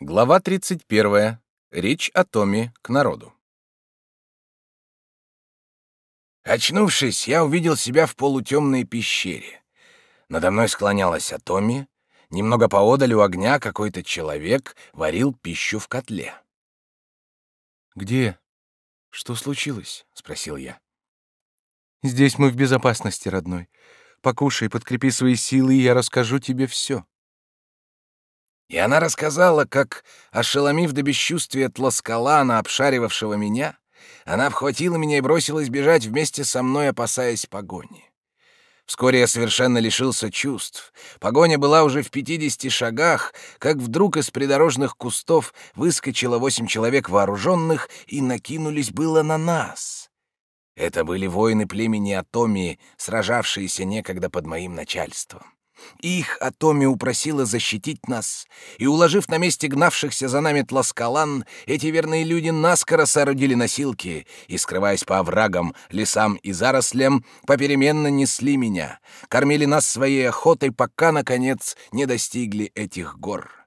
Глава 31. Речь о Томе к народу. Очнувшись, я увидел себя в полутемной пещере. Надо мной склонялась Атоми. Немного поодаль у огня какой-то человек варил пищу в котле. «Где? Что случилось?» — спросил я. «Здесь мы в безопасности, родной. Покушай, подкрепи свои силы, и я расскажу тебе все». И она рассказала, как, ошеломив до бесчувствия тласкалана, обшаривавшего меня, она обхватила меня и бросилась бежать вместе со мной, опасаясь погони. Вскоре я совершенно лишился чувств. Погоня была уже в пятидесяти шагах, как вдруг из придорожных кустов выскочило восемь человек вооруженных и накинулись было на нас. Это были воины племени Атомии, сражавшиеся некогда под моим начальством. Их Атоми упросила защитить нас, и, уложив на месте гнавшихся за нами тласкалан, эти верные люди наскоро соорудили носилки и, скрываясь по оврагам, лесам и зарослям, попеременно несли меня, кормили нас своей охотой, пока, наконец, не достигли этих гор.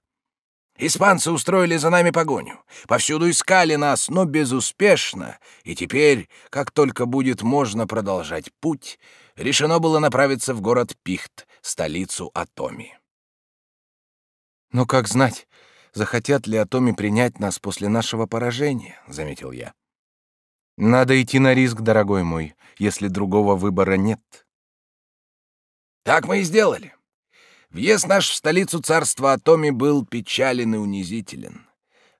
Испанцы устроили за нами погоню. Повсюду искали нас, но безуспешно. И теперь, как только будет можно продолжать путь, решено было направиться в город Пихт, столицу Атоми. «Но как знать, захотят ли Атоми принять нас после нашего поражения?» — заметил я. «Надо идти на риск, дорогой мой, если другого выбора нет». Так мы и сделали. Въезд наш в столицу царства Атоми был печален и унизителен.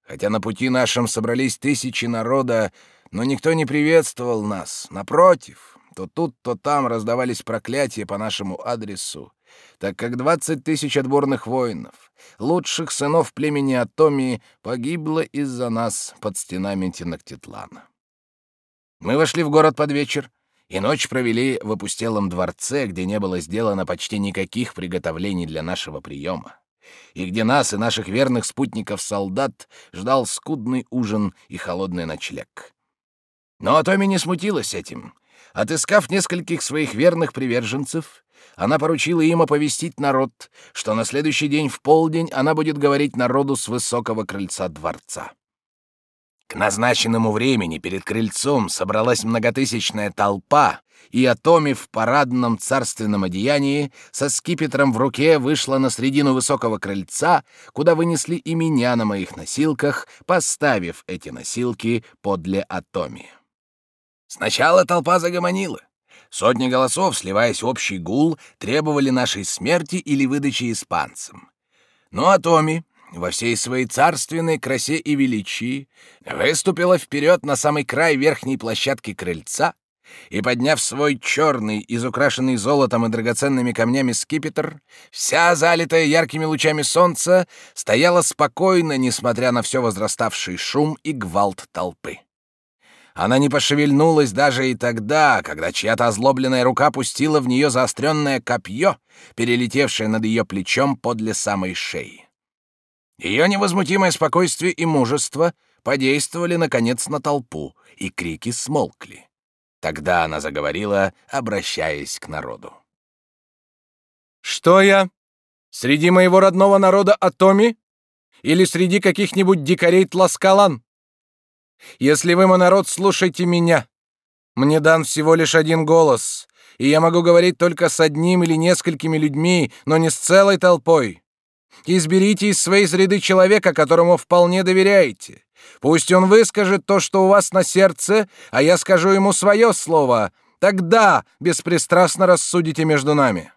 Хотя на пути нашем собрались тысячи народа, но никто не приветствовал нас. Напротив, то тут, то там раздавались проклятия по нашему адресу, так как двадцать тысяч отборных воинов, лучших сынов племени Атомии, погибло из-за нас под стенами Тенактитлана. Мы вошли в город под вечер, и ночь провели в опустелом дворце, где не было сделано почти никаких приготовлений для нашего приема, и где нас и наших верных спутников-солдат ждал скудный ужин и холодный ночлег. Но Атоми не смутилась этим. Отыскав нескольких своих верных приверженцев, она поручила им оповестить народ, что на следующий день в полдень она будет говорить народу с высокого крыльца дворца. К назначенному времени перед крыльцом собралась многотысячная толпа, и Атоми в парадном царственном одеянии со скипетром в руке вышла на середину высокого крыльца, куда вынесли и меня на моих носилках, поставив эти носилки подле Атоми. Сначала толпа загомонила. Сотни голосов, сливаясь в общий гул, требовали нашей смерти или выдачи испанцам. Но Атоми, во всей своей царственной красе и величии выступила вперед на самый край верхней площадки крыльца и, подняв свой черный, изукрашенный золотом и драгоценными камнями скипетр, вся залитая яркими лучами солнца, стояла спокойно, несмотря на все возраставший шум и гвалт толпы. Она не пошевельнулась даже и тогда, когда чья-то озлобленная рука пустила в нее заостренное копье, перелетевшее над ее плечом подле самой шеи. Ее невозмутимое спокойствие и мужество подействовали, наконец, на толпу, и крики смолкли. Тогда она заговорила, обращаясь к народу. «Что я? Среди моего родного народа Атоми? Или среди каких-нибудь дикарей Тласкалан? Если вы, мой народ, слушайте меня. Мне дан всего лишь один голос, и я могу говорить только с одним или несколькими людьми, но не с целой толпой. Изберите из своей среды человека, которому вполне доверяете. Пусть он выскажет то, что у вас на сердце, а я скажу ему свое слово. Тогда беспристрастно рассудите между нами».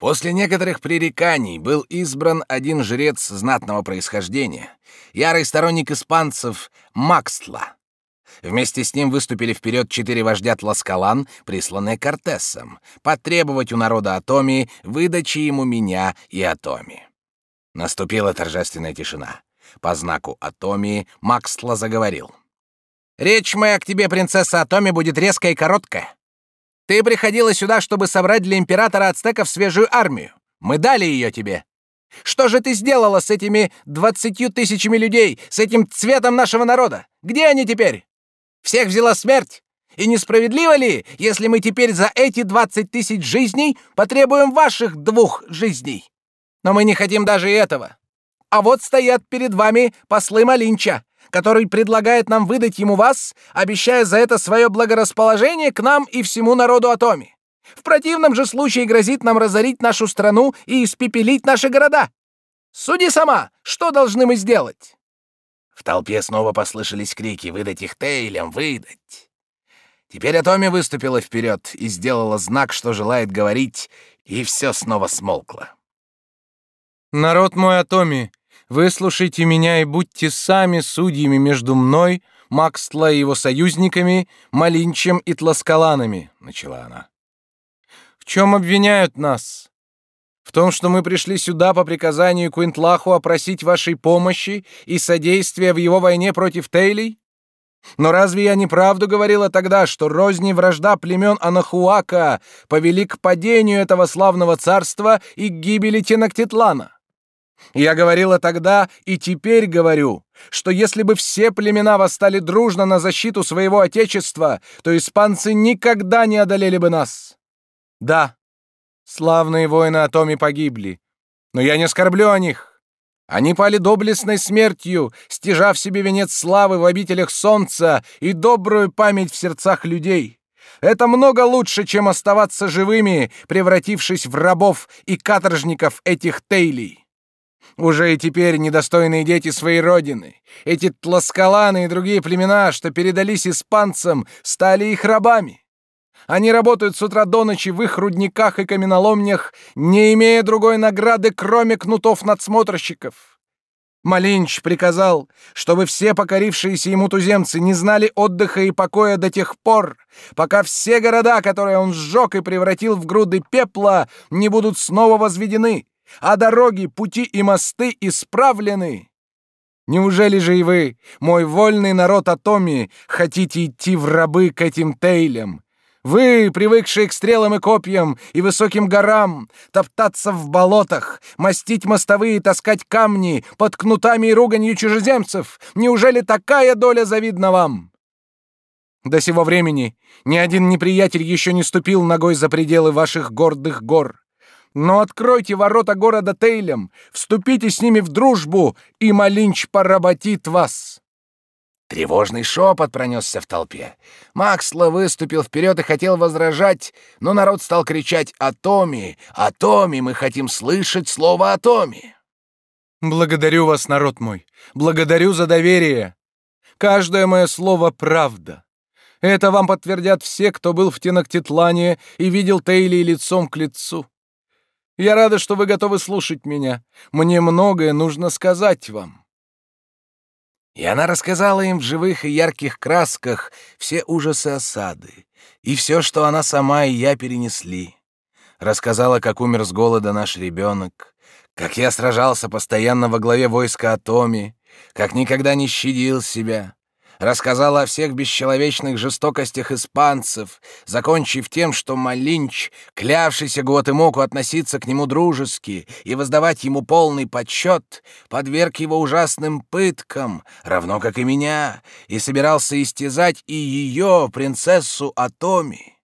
После некоторых пререканий был избран один жрец знатного происхождения, ярый сторонник испанцев Макстла. Вместе с ним выступили вперед четыре вождя Тласкалан, присланные Кортесом, потребовать у народа Атоми выдачи ему меня и Атоми. Наступила торжественная тишина. По знаку Атоми Макстла заговорил. «Речь моя к тебе, принцесса Атоми, будет резкая и короткая. Ты приходила сюда, чтобы собрать для императора ацтеков свежую армию. Мы дали ее тебе. Что же ты сделала с этими двадцатью тысячами людей, с этим цветом нашего народа? Где они теперь? Всех взяла смерть? И несправедливо ли, если мы теперь за эти двадцать тысяч жизней потребуем ваших двух жизней? Но мы не хотим даже этого. А вот стоят перед вами послы Малинча, который предлагает нам выдать ему вас, обещая за это свое благорасположение к нам и всему народу Атоми. В противном же случае грозит нам разорить нашу страну и испепелить наши города. Суди сама, что должны мы сделать?» В толпе снова послышались крики «Выдать их Тейлем! Выдать!». Теперь Атоми выступила вперед и сделала знак, что желает говорить, и все снова смолкло. «Народ мой Атоми, выслушайте меня и будьте сами судьями между мной, Макстла и его союзниками, Малинчем и Тласкаланами», — начала она. «В чем обвиняют нас? В том, что мы пришли сюда по приказанию Куинтлаху опросить вашей помощи и содействия в его войне против Тейлей? Но разве я не правду говорила тогда, что розни вражда племен Анахуака повели к падению этого славного царства и к гибели Тенактитлана? Я говорила тогда и теперь говорю, что если бы все племена восстали дружно на защиту своего отечества, то испанцы никогда не одолели бы нас. Да, Славные воины Атоми погибли. Но я не скорблю о них. Они пали доблестной смертью, стяжав себе венец славы в обителях солнца и добрую память в сердцах людей. Это много лучше, чем оставаться живыми, превратившись в рабов и каторжников этих тейлей. Уже и теперь недостойные дети своей родины, эти тласкаланы и другие племена, что передались испанцам, стали их рабами. Они работают с утра до ночи в их рудниках и каменоломнях, не имея другой награды, кроме кнутов надсмотрщиков. Малинч приказал, чтобы все покорившиеся ему туземцы не знали отдыха и покоя до тех пор, пока все города, которые он сжег и превратил в груды пепла, не будут снова возведены, а дороги, пути и мосты исправлены. Неужели же и вы, мой вольный народ Атоми, хотите идти в рабы к этим тейлям, вы, привыкшие к стрелам и копьям и высоким горам, топтаться в болотах, мастить мостовые и таскать камни под кнутами и руганью чужеземцев, неужели такая доля завидна вам? До сего времени ни один неприятель еще не ступил ногой за пределы ваших гордых гор. Но откройте ворота города Тейлем, вступите с ними в дружбу, и Малинч поработит вас. Тревожный шепот пронесся в толпе. Максло выступил вперед и хотел возражать, но народ стал кричать «О Томи! О Томи! Мы хотим слышать слово о Томи!» «Благодарю вас, народ мой! Благодарю за доверие! Каждое мое слово — правда!» Это вам подтвердят все, кто был в Тенактитлане и видел Тейли лицом к лицу. Я рада, что вы готовы слушать меня. Мне многое нужно сказать вам. И она рассказала им в живых и ярких красках все ужасы осады, и все, что она сама и я перенесли. Рассказала, как умер с голода наш ребенок, как я сражался постоянно во главе войска Атоми, как никогда не щадил себя, рассказала о всех бесчеловечных жестокостях испанцев, закончив тем, что Малинч, клявшийся Гуатемоку относиться к нему дружески и воздавать ему полный почет, подверг его ужасным пыткам, равно как и меня, и собирался истязать и ее, принцессу Атоми.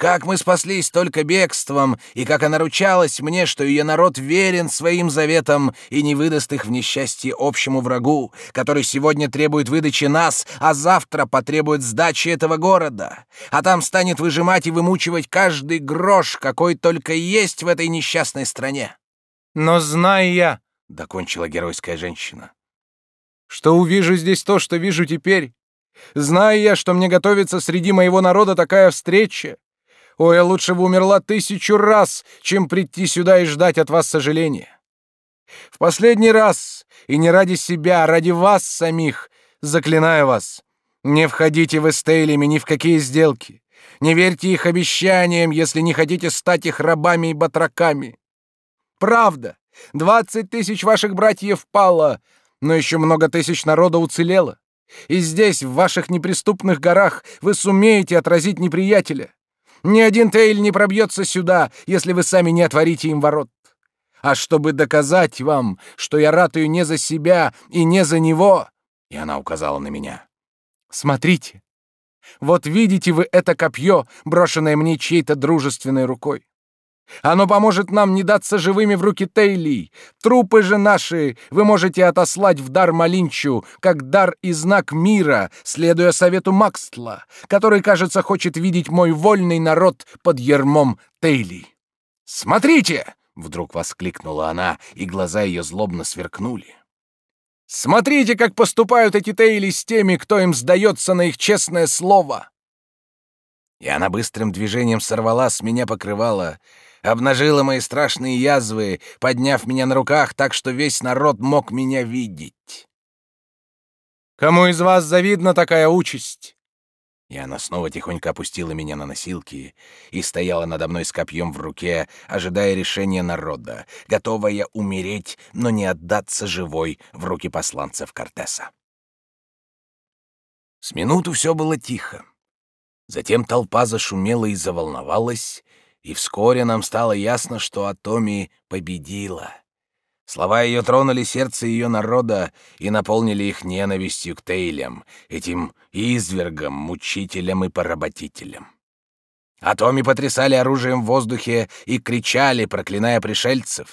Как мы спаслись только бегством, и как она ручалась мне, что ее народ верен своим заветам и не выдаст их в несчастье общему врагу, который сегодня требует выдачи нас, а завтра потребует сдачи этого города, а там станет выжимать и вымучивать каждый грош, какой только есть в этой несчастной стране. Но зная я, — докончила геройская женщина, — что увижу здесь то, что вижу теперь, зная я, что мне готовится среди моего народа такая встреча, Ой, я лучше бы умерла тысячу раз, чем прийти сюда и ждать от вас сожаления. В последний раз, и не ради себя, а ради вас самих, заклинаю вас, не входите вы с Тейлями ни в какие сделки. Не верьте их обещаниям, если не хотите стать их рабами и батраками. Правда, двадцать тысяч ваших братьев пало, но еще много тысяч народа уцелело. И здесь, в ваших неприступных горах, вы сумеете отразить неприятеля. Ни один Тейль не пробьется сюда, если вы сами не отворите им ворот. А чтобы доказать вам, что я ратую не за себя и не за него, и она указала на меня. Смотрите. Вот видите вы это копье, брошенное мне чьей-то дружественной рукой. Оно поможет нам не даться живыми в руки Тейли. Трупы же наши вы можете отослать в дар Малинчу, как дар и знак мира, следуя совету Макстла, который, кажется, хочет видеть мой вольный народ под ермом Тейли. Смотрите! Вдруг воскликнула она, и глаза ее злобно сверкнули. Смотрите, как поступают эти Тейли с теми, кто им сдается на их честное слово. И она быстрым движением сорвала с меня покрывало, обнажила мои страшные язвы, подняв меня на руках так, что весь народ мог меня видеть. «Кому из вас завидна такая участь?» И она снова тихонько опустила меня на носилки и стояла надо мной с копьем в руке, ожидая решения народа, готовая умереть, но не отдаться живой в руки посланцев Кортеса. С минуту все было тихо. Затем толпа зашумела и заволновалась, и вскоре нам стало ясно, что Атоми победила. Слова ее тронули сердце ее народа и наполнили их ненавистью к Тейлям, этим извергам, мучителям и поработителям. Атоми потрясали оружием в воздухе и кричали, проклиная пришельцев.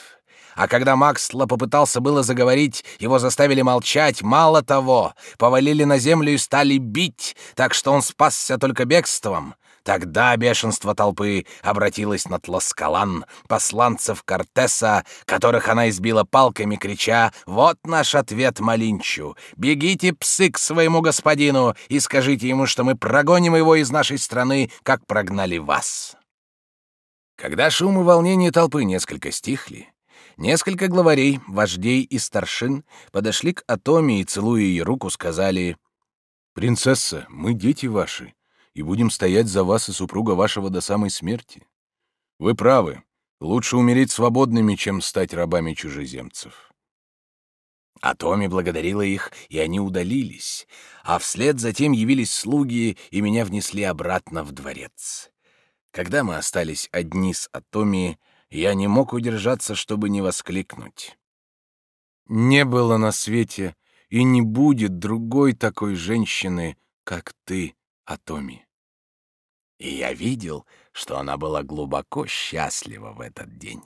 А когда Максла попытался было заговорить, его заставили молчать, мало того, повалили на землю и стали бить, так что он спасся только бегством. Тогда бешенство толпы обратилось на Тласкалан, посланцев Кортеса, которых она избила палками, крича «Вот наш ответ Малинчу! Бегите, псы, к своему господину и скажите ему, что мы прогоним его из нашей страны, как прогнали вас!» Когда шум и волнение толпы несколько стихли, несколько главарей, вождей и старшин подошли к Атоме и, целуя ее руку, сказали «Принцесса, мы дети ваши, и будем стоять за вас и супруга вашего до самой смерти. Вы правы. Лучше умереть свободными, чем стать рабами чужеземцев. А Томи благодарила их, и они удалились, а вслед затем явились слуги и меня внесли обратно в дворец. Когда мы остались одни с Атоми, я не мог удержаться, чтобы не воскликнуть. Не было на свете и не будет другой такой женщины, как ты, Атоми. И я видел, что она была глубоко счастлива в этот день.